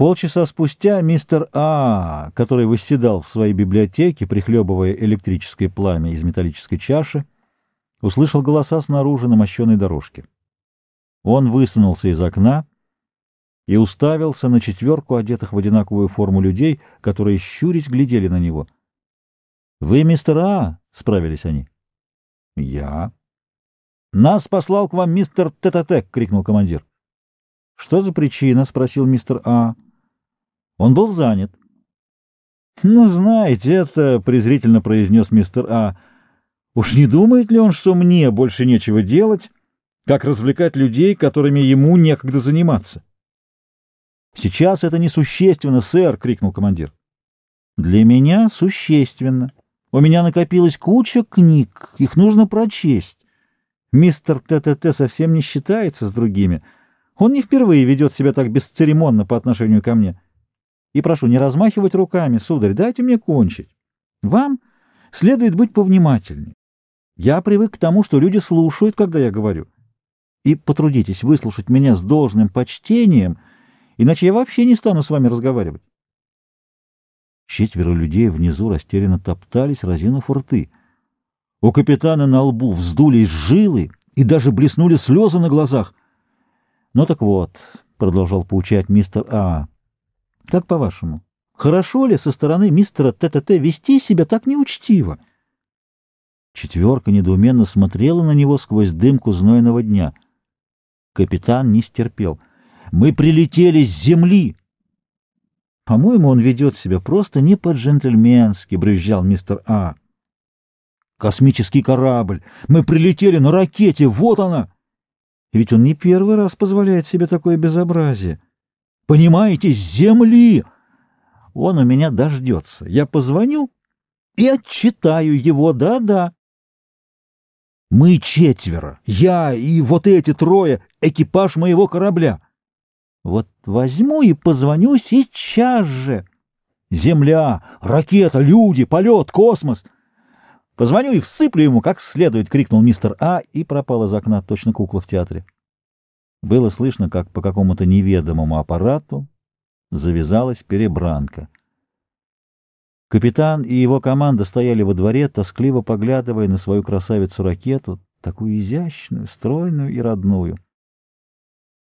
Полчаса спустя мистер А, который восседал в своей библиотеке, прихлебывая электрическое пламя из металлической чаши, услышал голоса снаружи на мощенной дорожке. Он высунулся из окна и уставился на четверку одетых в одинаковую форму людей, которые, щурясь, глядели на него. — Вы мистер А? — справились они. — Я. — Нас послал к вам мистер Тетатек! — крикнул командир. — Что за причина? — спросил мистер А. Он был занят. — Ну, знаете, это, — презрительно произнес мистер А. Уж не думает ли он, что мне больше нечего делать, как развлекать людей, которыми ему некогда заниматься? — Сейчас это несущественно, сэр, — крикнул командир. — Для меня существенно. У меня накопилась куча книг, их нужно прочесть. Мистер ТТТ совсем не считается с другими. Он не впервые ведет себя так бесцеремонно по отношению ко мне. И прошу не размахивать руками, сударь, дайте мне кончить. Вам следует быть повнимательнее. Я привык к тому, что люди слушают, когда я говорю. И потрудитесь выслушать меня с должным почтением, иначе я вообще не стану с вами разговаривать. Четверо людей внизу растерянно топтались, разинув рты. У капитана на лбу вздулись жилы и даже блеснули слезы на глазах. — Ну так вот, — продолжал поучать мистер А, как по-вашему, хорошо ли со стороны мистера ТТТ вести себя так неучтиво? Четверка недоуменно смотрела на него сквозь дымку знойного дня. Капитан не стерпел. «Мы прилетели с земли!» «По-моему, он ведет себя просто не по-джентльменски», — брюзжал мистер А. «Космический корабль! Мы прилетели на ракете! Вот она!» Ведь он не первый раз позволяет себе такое безобразие. Понимаете, земли. Он у меня дождется. Я позвоню и отчитаю его, да-да. Мы четверо, я и вот эти трое, экипаж моего корабля. Вот возьму и позвоню сейчас же. Земля, ракета, люди, полет, космос. Позвоню и всыплю ему как следует, крикнул мистер А и пропал из окна, точно кукла в театре. Было слышно, как по какому-то неведомому аппарату завязалась перебранка. Капитан и его команда стояли во дворе, тоскливо поглядывая на свою красавицу-ракету, такую изящную, стройную и родную.